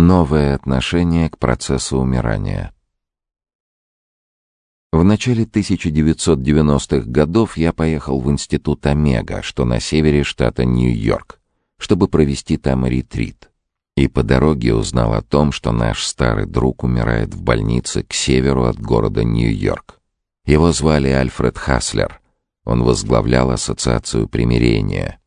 Новое отношение к процессу умирания. В начале 1990-х годов я поехал в институт Омега, что на севере штата Нью-Йорк, чтобы провести там ретрит. И по дороге узнал о том, что наш старый друг умирает в больнице к северу от города Нью-Йорк. Его звали Альфред Хаслер. Он возглавлял Ассоциацию примирения.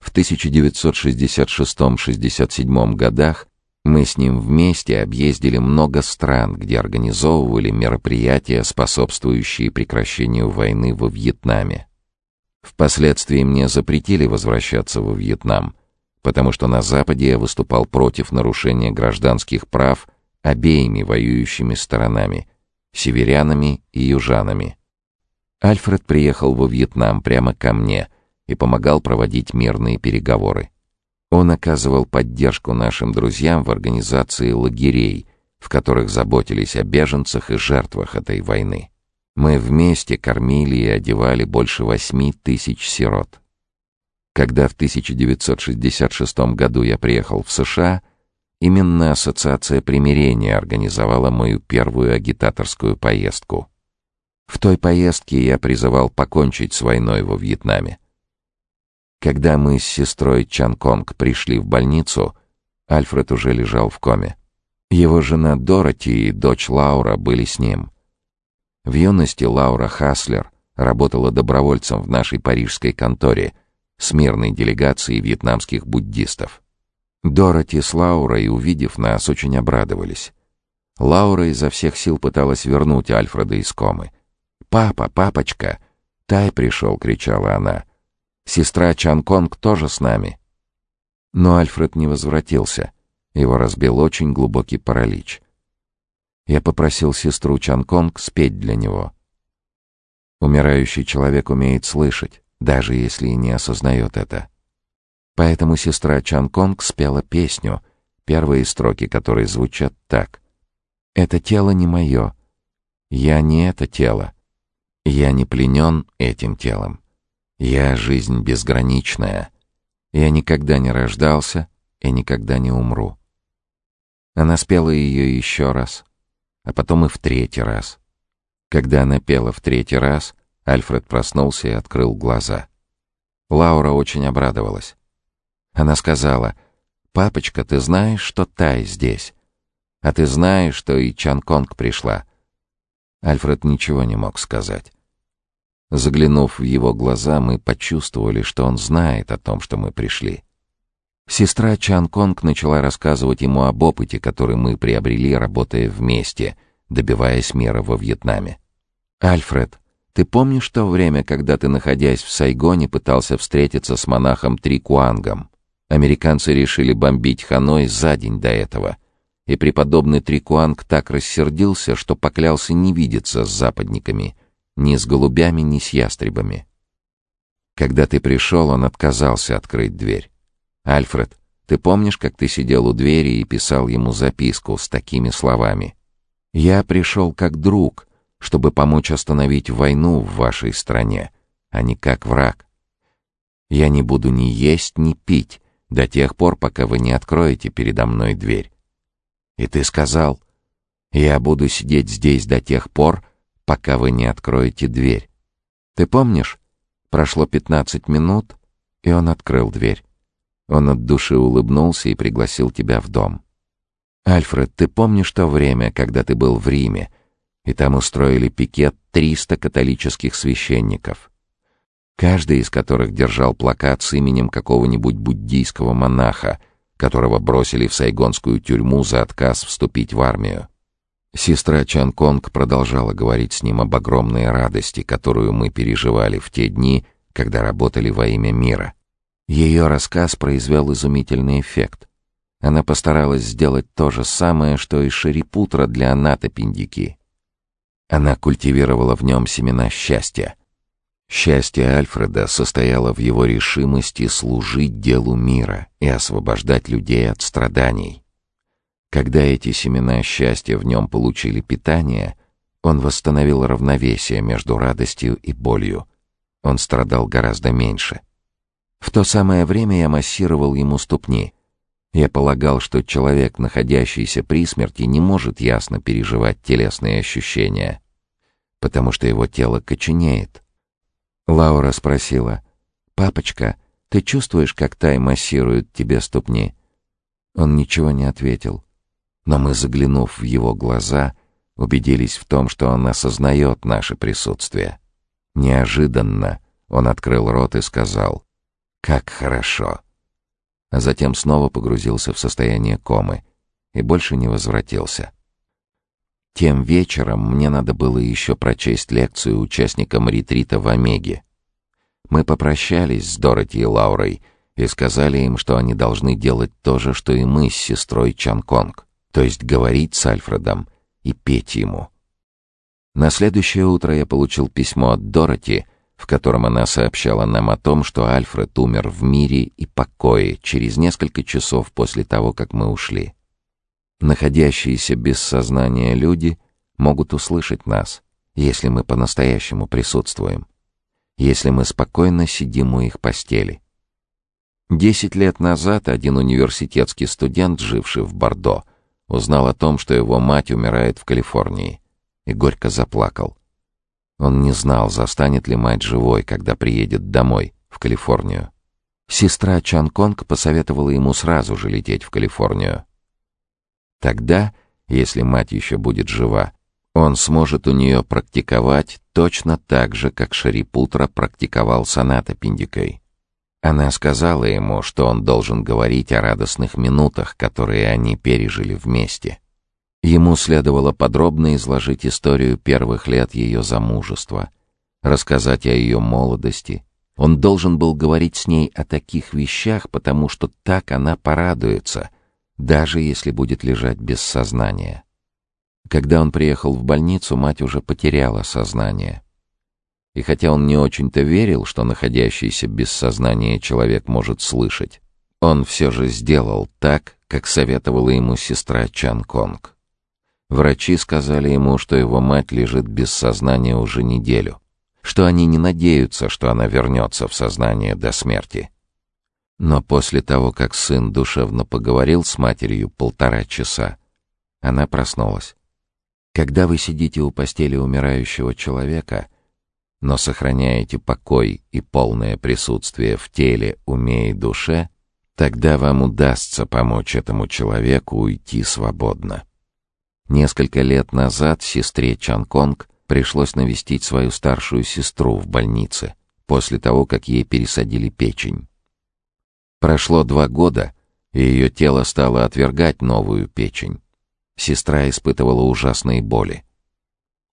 В 1966-67 годах мы с ним вместе объездили много стран, где организовывали мероприятия, способствующие прекращению войны во Вьетнаме. Впоследствии мне запретили возвращаться во Вьетнам, потому что на Западе я выступал против нарушения гражданских прав обеими воюющими сторонами — северянами и южанами. Альфред приехал во Вьетнам прямо ко мне и помогал проводить мирные переговоры. Он оказывал поддержку нашим друзьям в организации лагерей, в которых заботились о беженцах и жертвах этой войны. Мы вместе кормили и одевали больше восьми тысяч сирот. Когда в 1966 году я приехал в США, именно Ассоциация примирения организовала мою первую агитаторскую поездку. В той поездке я призывал покончить с войной во Вьетнаме. Когда мы с сестрой Чан Конг пришли в больницу, Альфред уже лежал в коме. Его жена Дороти и дочь Лаура были с ним. В юности Лаура Хаслер работала добровольцем в нашей парижской конторе с мирной делегацией вьетнамских буддистов. Дороти с Лаурой, увидев нас, очень обрадовались. Лаура изо всех сил пыталась вернуть Альфреда из комы. «Папа, папочка!» «Тай пришел!» — кричала она. Сестра Чан Конг тоже с нами. Но Альфред не возвратился. Его разбил очень глубокий паралич. Я попросил сестру Чан Конг спеть для него. Умирающий человек умеет слышать, даже если и не осознает это. Поэтому сестра Чан Конг спела песню, первые строки которой звучат так. «Это тело не мое. Я не это тело. Я не пленен этим телом. Я жизнь безграничная. Я никогда не рождался и никогда не умру. Она спела ее еще раз, а потом и в третий раз. Когда она пела в третий раз, Альфред проснулся и открыл глаза. Лаура очень обрадовалась. Она сказала, «Папочка, ты знаешь, что Тай здесь? А ты знаешь, что и Чан Конг пришла?» Альфред ничего не мог сказать. Заглянув в его глаза, мы почувствовали, что он знает о том, что мы пришли. Сестра Чан Конг начала рассказывать ему об опыте, который мы приобрели, работая вместе, добиваясь мира во Вьетнаме. «Альфред, ты помнишь то время, когда ты, находясь в Сайгоне, пытался встретиться с монахом Трикуангом? Американцы решили бомбить Ханой за день до этого, и преподобный Трикуанг так рассердился, что поклялся не видеться с западниками — ни с голубями, ни с ястребами. Когда ты пришел, он отказался открыть дверь. «Альфред, ты помнишь, как ты сидел у двери и писал ему записку с такими словами? «Я пришел как друг, чтобы помочь остановить войну в вашей стране, а не как враг. Я не буду ни есть, ни пить до тех пор, пока вы не откроете передо мной дверь». И ты сказал, «Я буду сидеть здесь до тех пор, пока вы не откроете дверь. Ты помнишь? Прошло пятнадцать минут, и он открыл дверь. Он от души улыбнулся и пригласил тебя в дом. Альфред, ты помнишь то время, когда ты был в Риме, и там устроили пикет триста католических священников, каждый из которых держал плакат с именем какого-нибудь буддийского монаха, которого бросили в сайгонскую тюрьму за отказ вступить в армию. Сестра Чан Конг продолжала говорить с ним об огромной радости, которую мы переживали в те дни, когда работали во имя мира. Ее рассказ произвел изумительный эффект. Она постаралась сделать то же самое, что и Шерипутра для Аната Пиндики. Она культивировала в нем семена счастья. Счастье Альфреда состояло в его решимости служить делу мира и освобождать людей от страданий. Когда эти семена счастья в нем получили питание, он восстановил равновесие между радостью и болью. Он страдал гораздо меньше. В то самое время я массировал ему ступни. Я полагал, что человек, находящийся при смерти, не может ясно переживать телесные ощущения, потому что его тело коченеет. Лаура спросила, «Папочка, ты чувствуешь, как Тай массирует тебе ступни?» Он ничего не ответил, но мы, заглянув в его глаза, убедились в том, что он осознает наше присутствие. Неожиданно он открыл рот и сказал «Как хорошо!» А затем снова погрузился в состояние комы и больше не возвратился. Тем вечером мне надо было еще прочесть лекцию участникам ретрита в Омеге. Мы попрощались с Дороти и Лаурой и сказали им, что они должны делать то же, что и мы с сестрой Чанконг, то есть говорить с Альфредом и петь ему. На следующее утро я получил письмо от Дороти, в котором она сообщала нам о том, что Альфред умер в мире и покое через несколько часов после того, как мы ушли. Находящиеся без сознания люди могут услышать нас, если мы по-настоящему присутствуем, если мы спокойно сидим у их постели. Десять лет назад один университетский студент, живший в Бордо, узнал о том, что его мать умирает в Калифорнии, и горько заплакал. Он не знал, застанет ли мать живой, когда приедет домой, в Калифорнию. Сестра Чан Конг посоветовала ему сразу же лететь в Калифорнию. Тогда, если мать еще будет жива, он сможет у нее практиковать точно так же, как Шарипутра практиковал Саната Пиндикой. Она сказала ему, что он должен говорить о радостных минутах, которые они пережили вместе. Ему следовало подробно изложить историю первых лет ее замужества, рассказать о ее молодости. Он должен был говорить с ней о таких вещах, потому что так она порадуется — даже если будет лежать без сознания. Когда он приехал в больницу, мать уже потеряла сознание. И хотя он не очень-то верил, что находящийся без сознания человек может слышать, он все же сделал так, как советовала ему сестра Чан Конг. Врачи сказали ему, что его мать лежит без сознания уже неделю, что они не надеются, что она вернется в сознание до смерти. Но после того, как сын душевно поговорил с матерью полтора часа, она проснулась. Когда вы сидите у постели умирающего человека, но сохраняете покой и полное присутствие в теле, уме и душе, тогда вам удастся помочь этому человеку уйти свободно. Несколько лет назад сестре Чанконг пришлось навестить свою старшую сестру в больнице после того, как ей пересадили печень. Прошло два года, и ее тело стало отвергать новую печень. Сестра испытывала ужасные боли.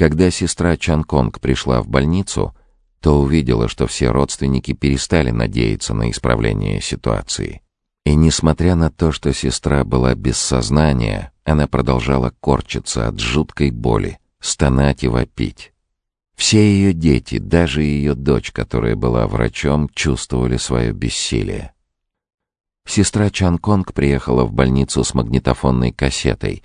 Когда сестра Чанконг пришла в больницу, то увидела, что все родственники перестали надеяться на исправление ситуации. И несмотря на то, что сестра была без сознания, она продолжала корчиться от жуткой боли, стонать и вопить. Все ее дети, даже ее дочь, которая была врачом, чувствовали свое бессилие. Сестра Чан Конг приехала в больницу с магнитофонной кассетой,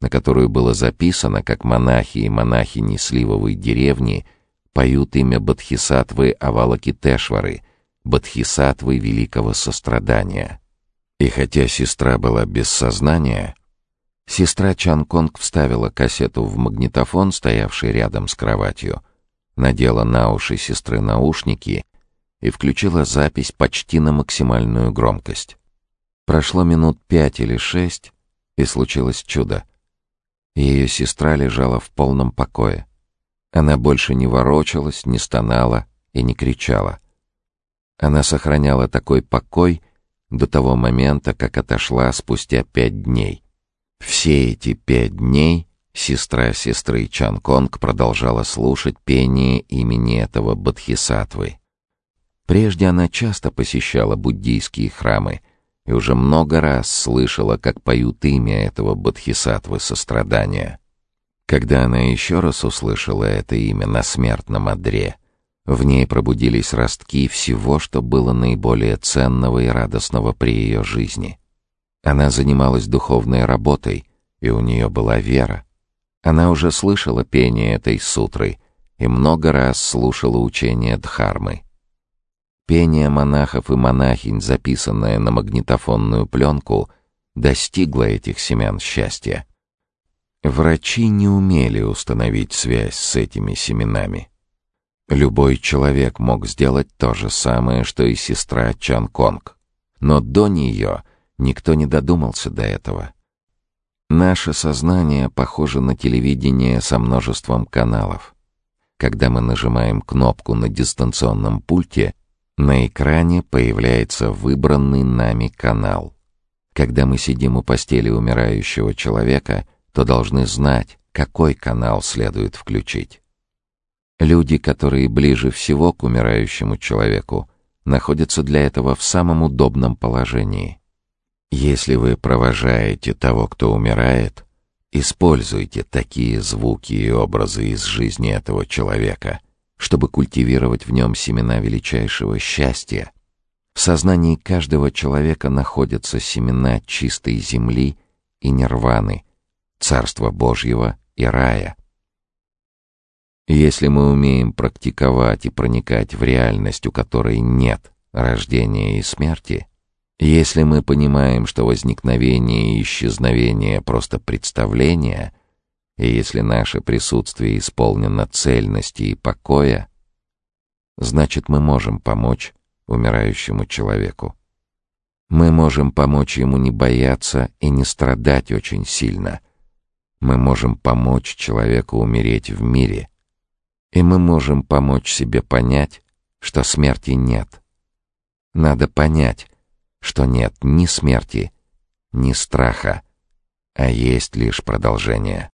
на которую было записано, как монахи и монахини Сливовой деревни поют имя Бадхисатвы Авалакитешвары, Бадхисатвы Великого Сострадания. И хотя сестра была без сознания, сестра Чан Конг вставила кассету в магнитофон, стоявший рядом с кроватью, надела на уши сестры наушники и включила запись почти на максимальную громкость. Прошло минут пять или шесть, и случилось чудо. Ее сестра лежала в полном покое. Она больше не ворочалась, не стонала и не кричала. Она сохраняла такой покой до того момента, как отошла спустя пять дней. Все эти пять дней сестра сестры Чанконг продолжала слушать пение имени этого Бодхисаттвы. Прежде она часто посещала буддийские храмы — и уже много раз слышала, как поют имя этого бодхисаттвы сострадания. Когда она еще раз услышала это имя на смертном одре, в ней пробудились ростки всего, что было наиболее ценного и радостного при ее жизни. Она занималась духовной работой, и у нее была вера. Она уже слышала пение этой сутры и много раз слушала учение Дхармы. Пение монахов и монахинь, записанное на магнитофонную пленку, достигла этих семян счастья. Врачи не умели установить связь с этими семенами. Любой человек мог сделать то же самое, что и сестра Чан Конг. Но до нее никто не додумался до этого. Наше сознание похоже на телевидение со множеством каналов. Когда мы нажимаем кнопку на дистанционном пульте, на экране появляется выбранный нами канал. Когда мы сидим у постели умирающего человека, то должны знать, какой канал следует включить. Люди, которые ближе всего к умирающему человеку, находятся для этого в самом удобном положении. Если вы провожаете того, кто умирает, используйте такие звуки и образы из жизни этого человека, чтобы культивировать в нем семена величайшего счастья. В сознании каждого человека находятся семена чистой земли и нирваны, Царства Божьего и рая. Если мы умеем практиковать и проникать в реальность, у которой нет рождения и смерти, если мы понимаем, что возникновение и исчезновение — просто представления — и если наше присутствие исполнено цельности и покоя, значит, мы можем помочь умирающему человеку. Мы можем помочь ему не бояться и не страдать очень сильно. Мы можем помочь человеку умереть в мире. И мы можем помочь себе понять, что смерти нет. Надо понять, что нет ни смерти, ни страха, а есть лишь продолжение.